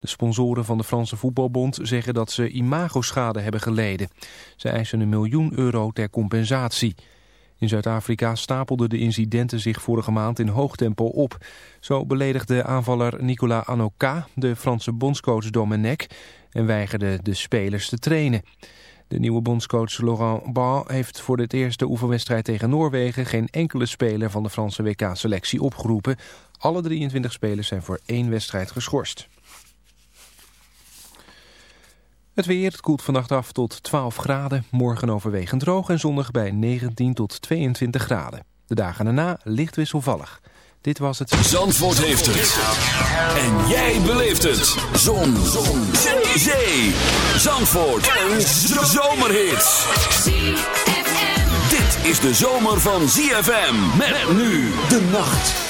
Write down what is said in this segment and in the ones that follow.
De sponsoren van de Franse voetbalbond zeggen dat ze imagoschade hebben geleden. Ze eisen een miljoen euro ter compensatie. In Zuid-Afrika stapelden de incidenten zich vorige maand in hoog tempo op. Zo beledigde aanvaller Nicolas Anoka de Franse bondscoach Domenech en weigerde de spelers te trainen. De nieuwe bondscoach Laurent Ban heeft voor de eerste oefenwedstrijd tegen Noorwegen geen enkele speler van de Franse WK-selectie opgeroepen. Alle 23 spelers zijn voor één wedstrijd geschorst. Het weer, het koelt vannacht af tot 12 graden. Morgen overwegend droog en zonnig bij 19 tot 22 graden. De dagen daarna licht wisselvallig. Dit was het... Zandvoort heeft het. En jij beleeft het. Zon. Zon. Zee. Zandvoort. Een zomerhit. Dit is de zomer van ZFM. Met nu de nacht.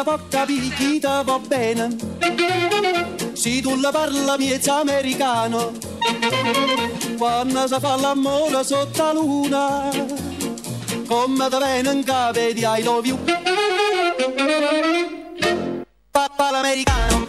che può capire chi va bene. Se tu la parla miezza americano, quando si fa l'amore sotto la luna, come ti viene in cave di I love you. Papa l'americano.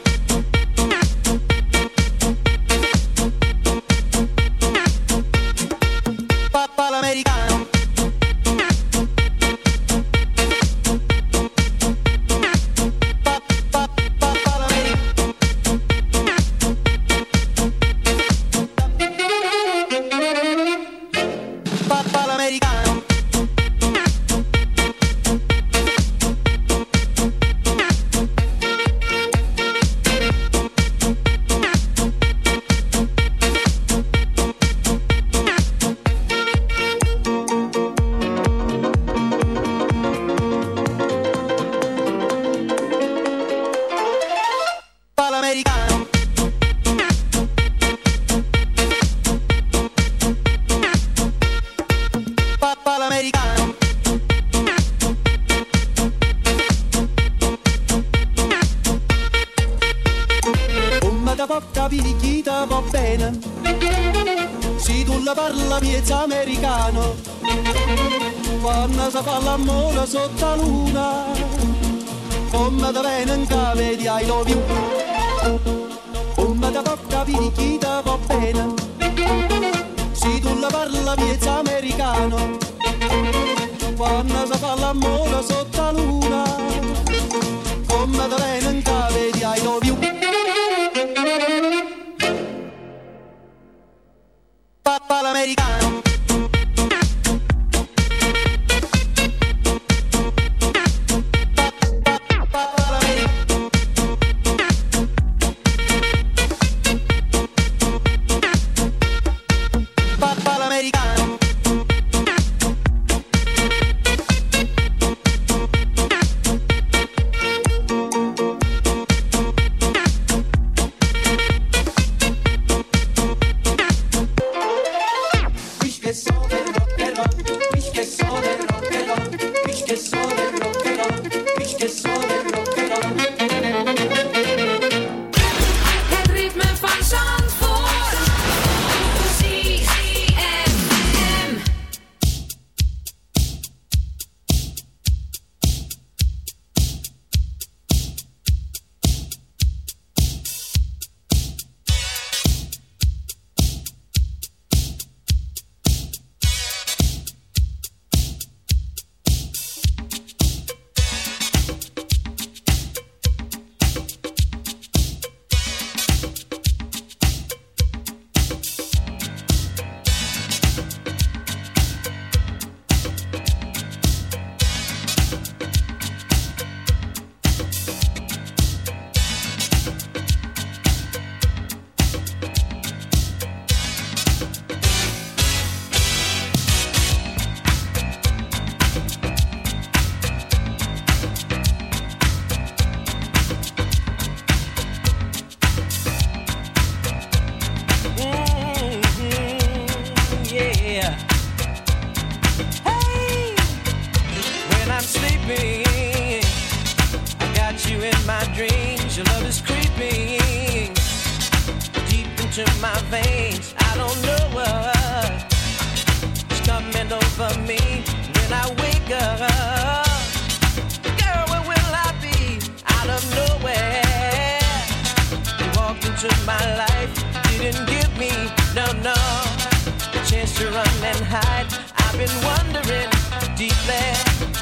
I've been wondering deeply.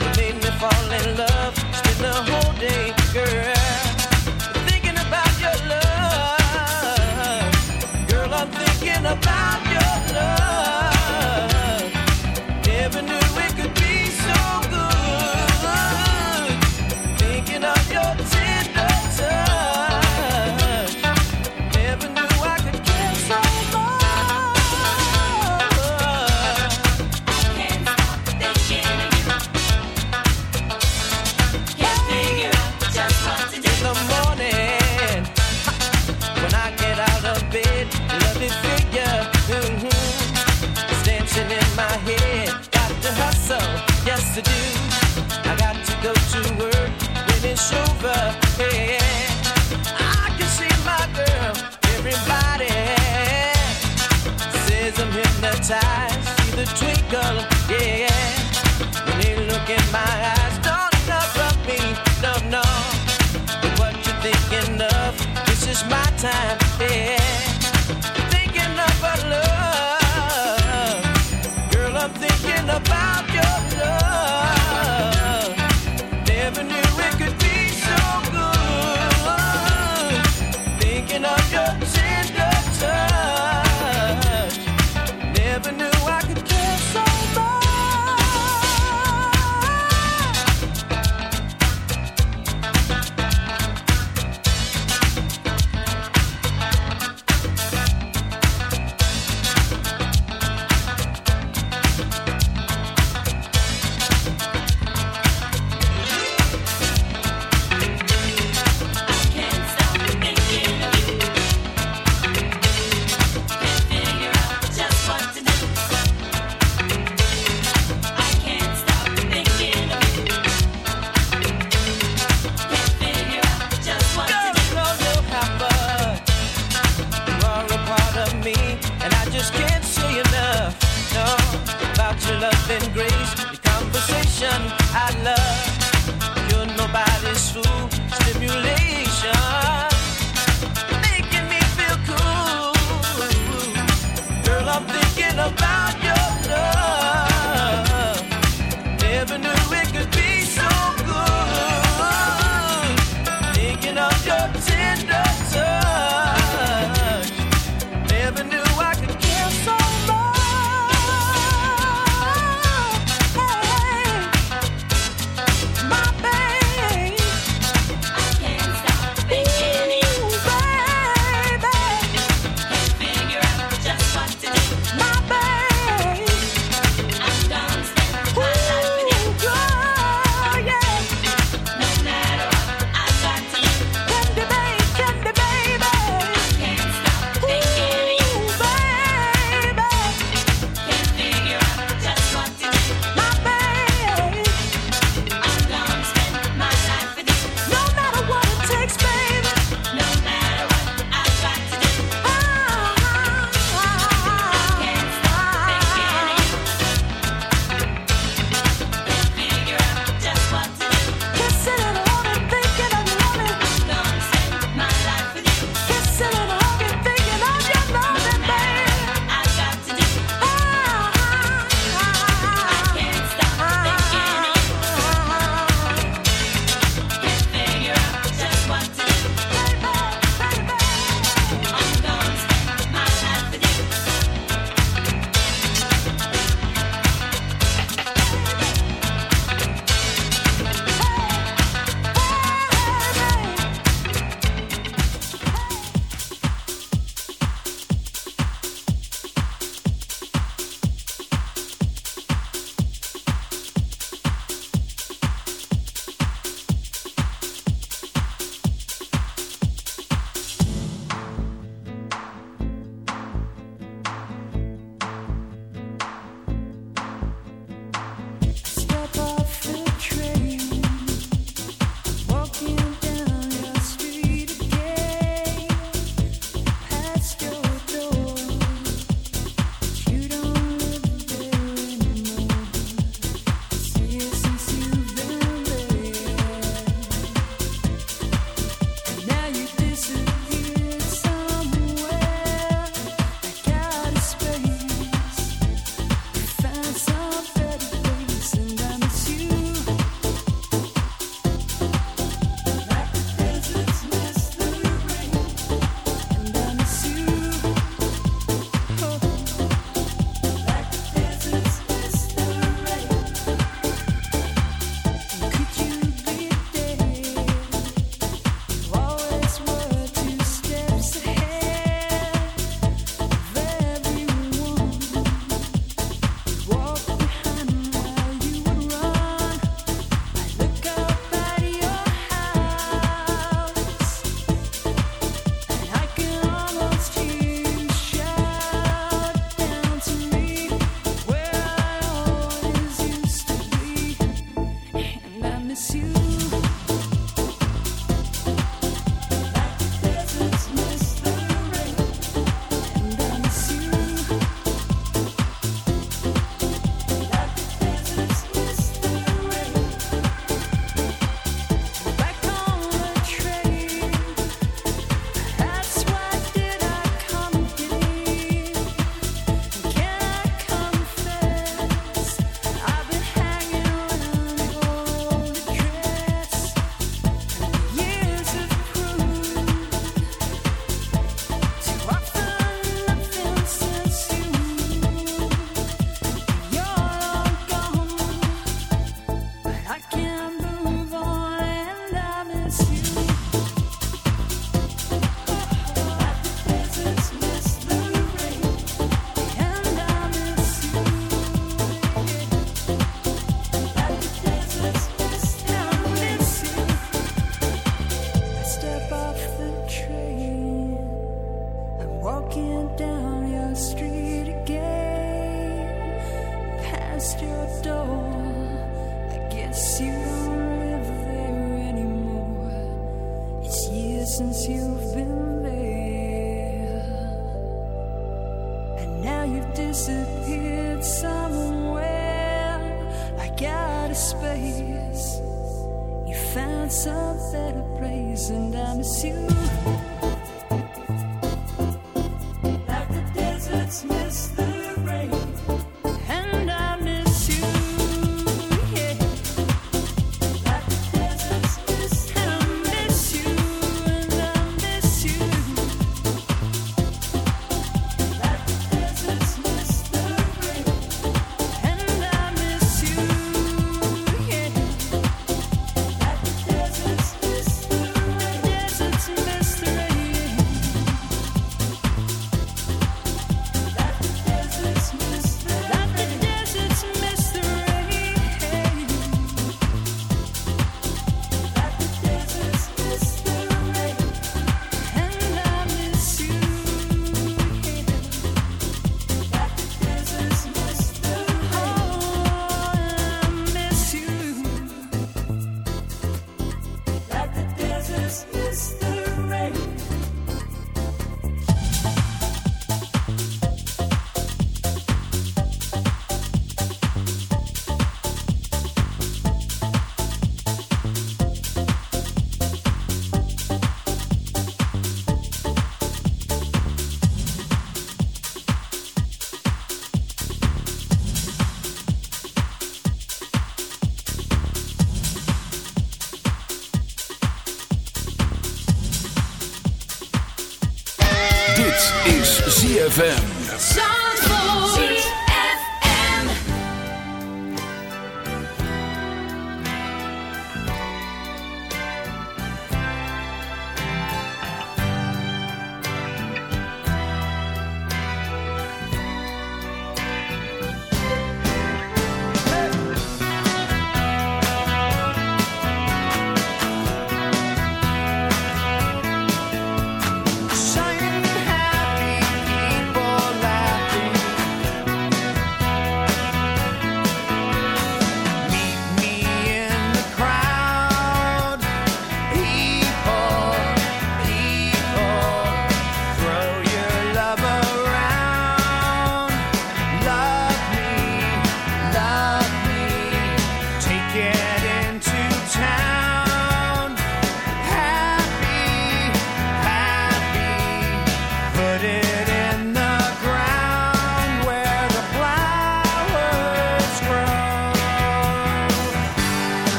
You made me fall in love. Spend the whole day. now you've disappeared somewhere. I got a space. You found some better place, and I miss you.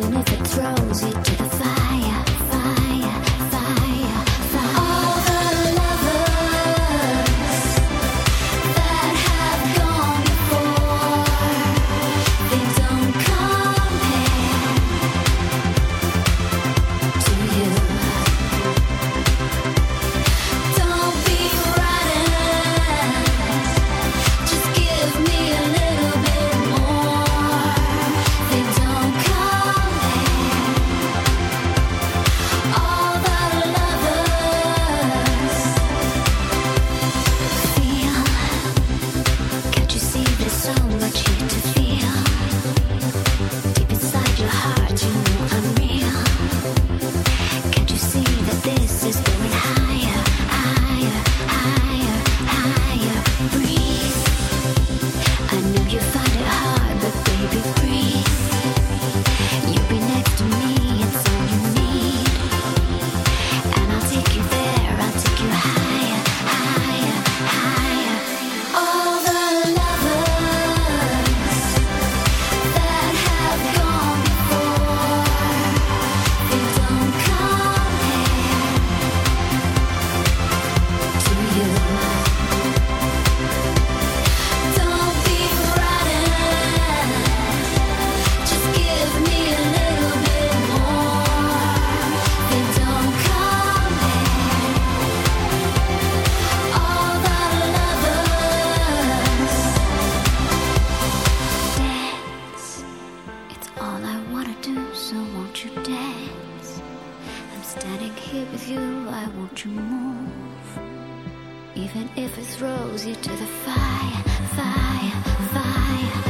even if it throws you to the fire. Throws you to the fire, fire, fire.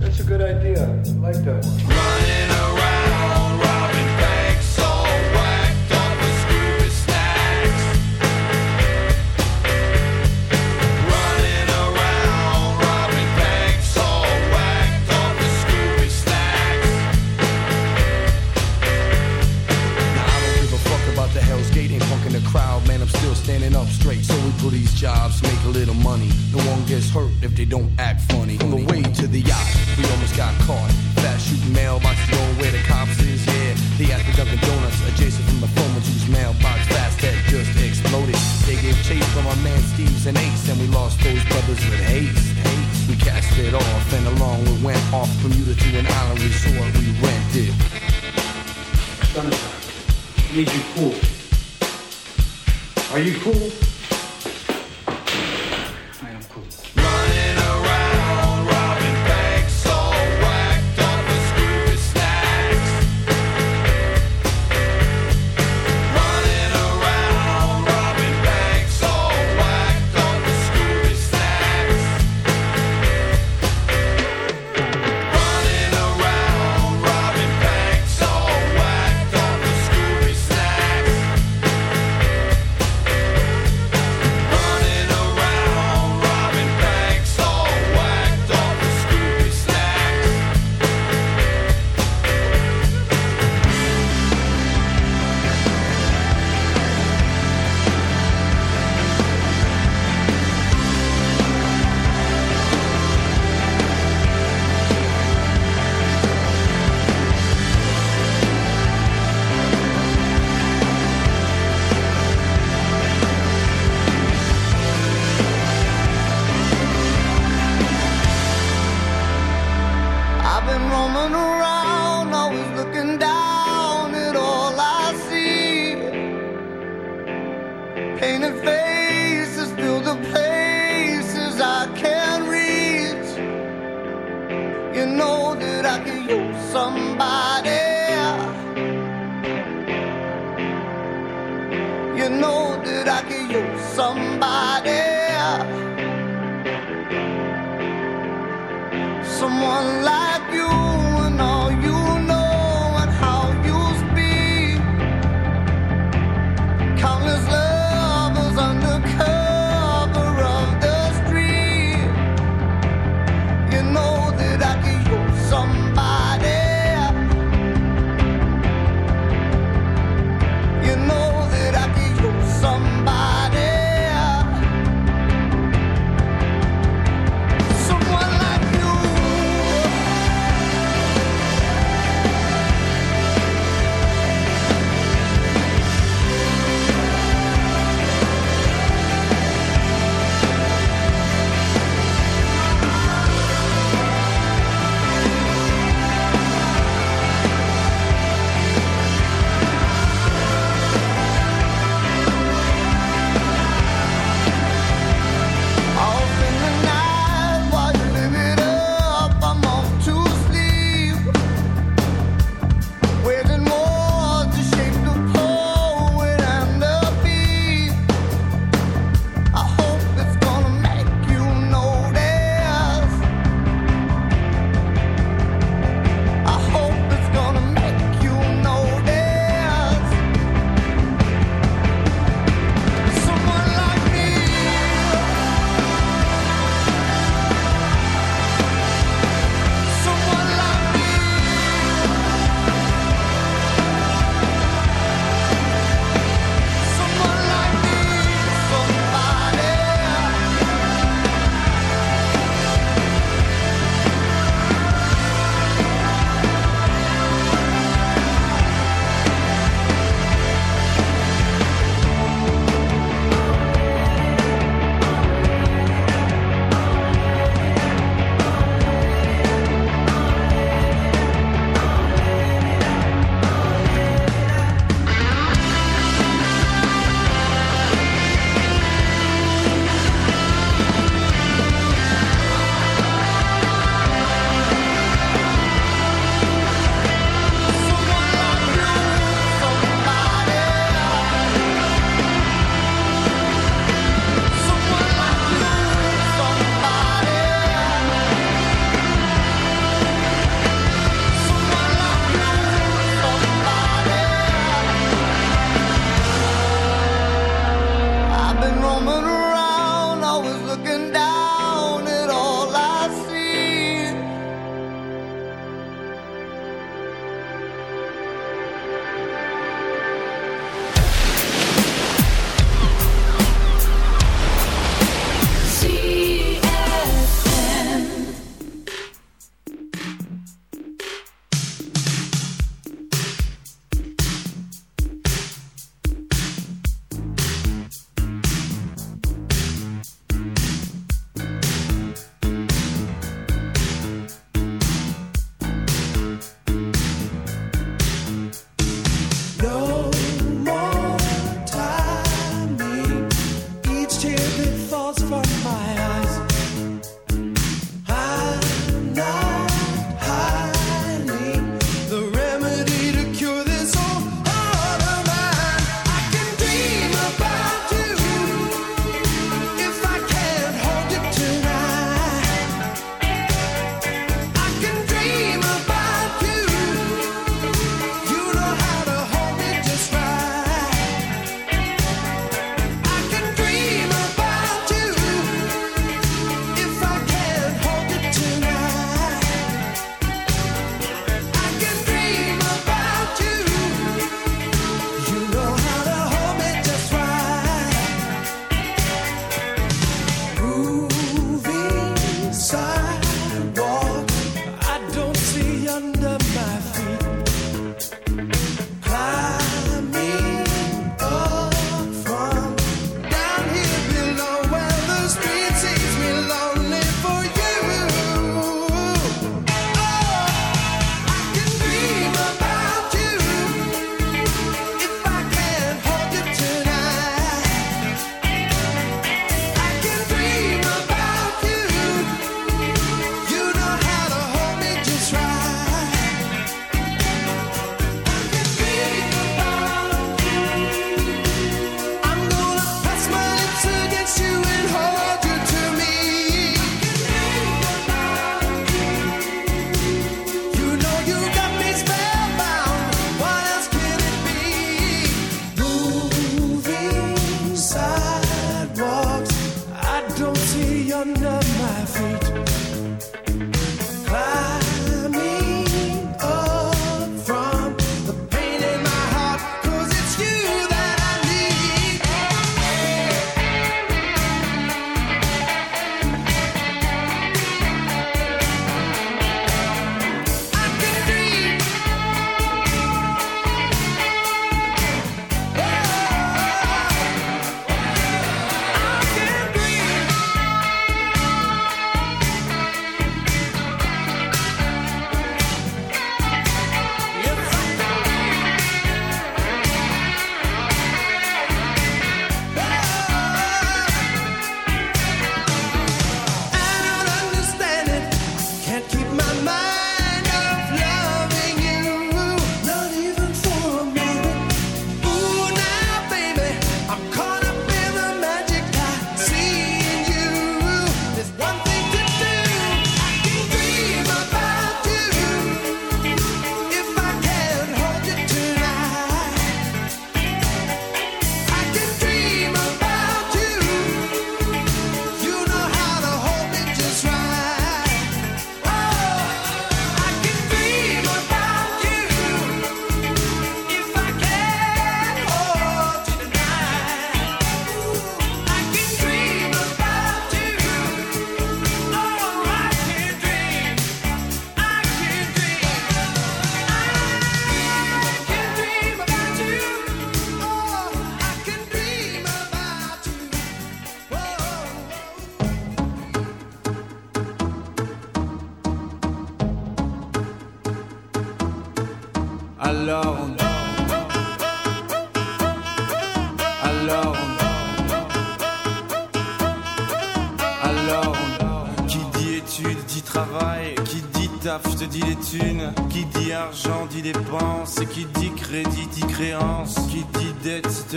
That's a good idea. I like that one. Running around, robbing banks, all whacked up with Scooby snacks. Running around, robbing banks, all whacked up with Scooby snacks. Now I don't give a fuck about the Hell's Gate ain't punking the crowd, man. I'm still standing up straight. So pull these jobs, make a little money. No one gets hurt if they don't act funny. On the way to the yacht, we almost got caught. Fast shooting mailboxes, going where the cops is. Yeah, they at the Dunkin' Donuts, adjacent from the phone whose mailbox fast had just exploded. They gave chase from our man Steve's and Ace, and we lost those brothers with haste. We cast it off, and along we went off Bermuda to an island resort we rented. I need you cool. Are you cool?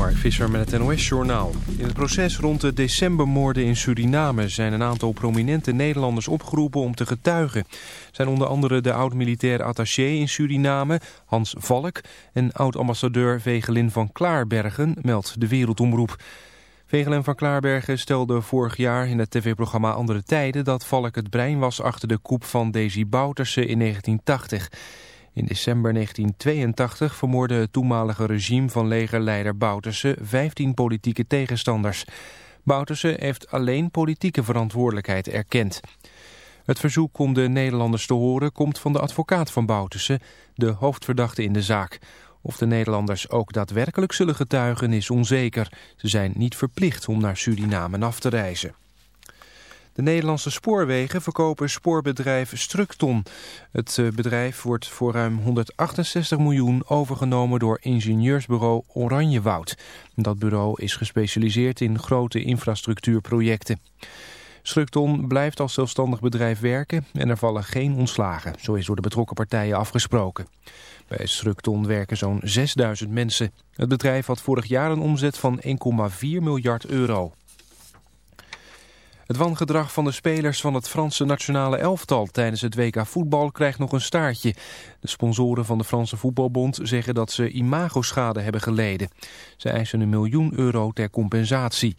Mark Visser met het NOS-journaal. In het proces rond de decembermoorden in Suriname... zijn een aantal prominente Nederlanders opgeroepen om te getuigen. Zijn onder andere de oud-militair attaché in Suriname, Hans Valk... en oud-ambassadeur Vegelin van Klaarbergen, meldt de Wereldomroep. Vegelin van Klaarbergen stelde vorig jaar in het tv-programma Andere Tijden... dat Valk het brein was achter de koep van Desi Bouterse in 1980... In december 1982 vermoordde het toenmalige regime van legerleider Bouterse 15 politieke tegenstanders. Bouterse heeft alleen politieke verantwoordelijkheid erkend. Het verzoek om de Nederlanders te horen komt van de advocaat van Bouterse, de hoofdverdachte in de zaak. Of de Nederlanders ook daadwerkelijk zullen getuigen is onzeker. Ze zijn niet verplicht om naar Suriname af te reizen. De Nederlandse spoorwegen verkopen spoorbedrijf Structon. Het eh, bedrijf wordt voor ruim 168 miljoen overgenomen door ingenieursbureau Oranjewoud. Dat bureau is gespecialiseerd in grote infrastructuurprojecten. Structon blijft als zelfstandig bedrijf werken en er vallen geen ontslagen. Zo is door de betrokken partijen afgesproken. Bij Structon werken zo'n 6000 mensen. Het bedrijf had vorig jaar een omzet van 1,4 miljard euro. Het wangedrag van de spelers van het Franse nationale elftal tijdens het WK voetbal krijgt nog een staartje. De sponsoren van de Franse voetbalbond zeggen dat ze imagoschade hebben geleden. Ze eisen een miljoen euro ter compensatie.